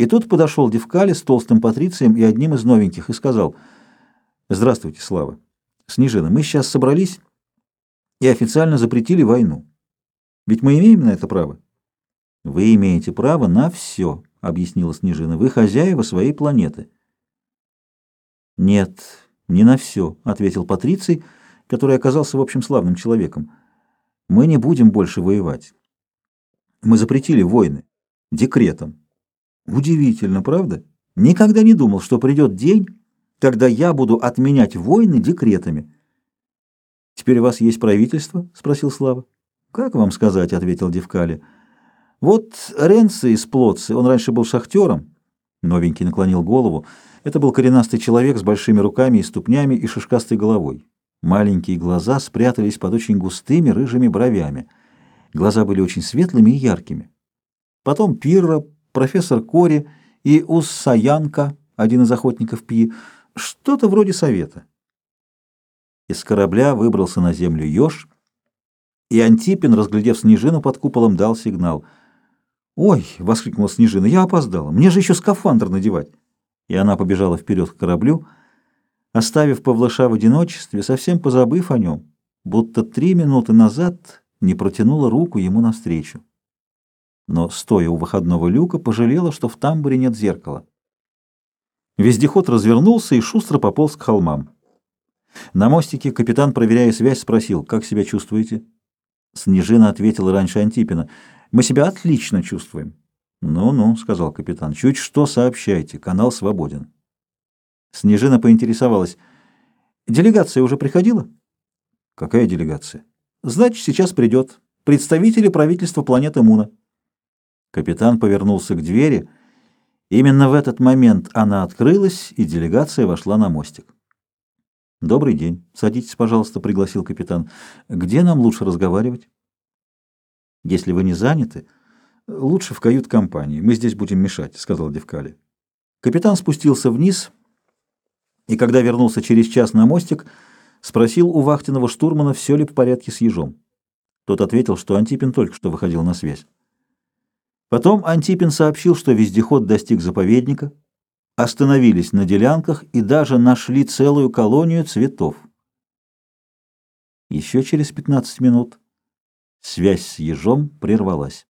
И тут подошел Девкали с толстым патрицием и одним из новеньких и сказал, «Здравствуйте, Слава. Снежина, мы сейчас собрались и официально запретили войну. Ведь мы имеем на это право?» «Вы имеете право на все», — объяснила Снежина. «Вы хозяева своей планеты». «Нет, не на все», — ответил Патриций, который оказался, в общем, славным человеком. «Мы не будем больше воевать. Мы запретили войны. Декретом. Удивительно, правда? Никогда не думал, что придет день, когда я буду отменять войны декретами». «Теперь у вас есть правительство?» — спросил Слава. «Как вам сказать?» — ответил Девкали. «Вот Ренци из Плотцы, он раньше был шахтером». Новенький наклонил голову. Это был коренастый человек с большими руками и ступнями и шишкастой головой. Маленькие глаза спрятались под очень густыми рыжими бровями. Глаза были очень светлыми и яркими. Потом Пирра, профессор Кори и Уссаянка, один из охотников Пи, что-то вроде совета. Из корабля выбрался на землю еж, и Антипин, разглядев снежину под куполом, дал сигнал. «Ой!» — воскликнула снежина. «Я опоздала! Мне же еще скафандр надевать!» И она побежала вперед к кораблю, оставив Павлыша в одиночестве, совсем позабыв о нем, будто три минуты назад не протянула руку ему навстречу. Но, стоя у выходного люка, пожалела, что в тамбуре нет зеркала. Вездеход развернулся и шустро пополз к холмам. На мостике капитан, проверяя связь, спросил, «Как себя чувствуете?» Снежина ответила раньше Антипина. «Мы себя отлично чувствуем». «Ну-ну», — сказал капитан, — «чуть что сообщайте, канал свободен». Снежина поинтересовалась. «Делегация уже приходила?» «Какая делегация?» «Значит, сейчас придет. Представители правительства планеты Муна». Капитан повернулся к двери. Именно в этот момент она открылась, и делегация вошла на мостик. «Добрый день. Садитесь, пожалуйста», — пригласил капитан. «Где нам лучше разговаривать?» «Если вы не заняты, лучше в кают-компании. Мы здесь будем мешать», — сказал Девкали. Капитан спустился вниз и, когда вернулся через час на мостик, спросил у вахтенного штурмана, все ли в порядке с ежом. Тот ответил, что Антипин только что выходил на связь. Потом Антипин сообщил, что вездеход достиг заповедника, остановились на делянках и даже нашли целую колонию цветов. Еще через 15 минут связь с ежом прервалась.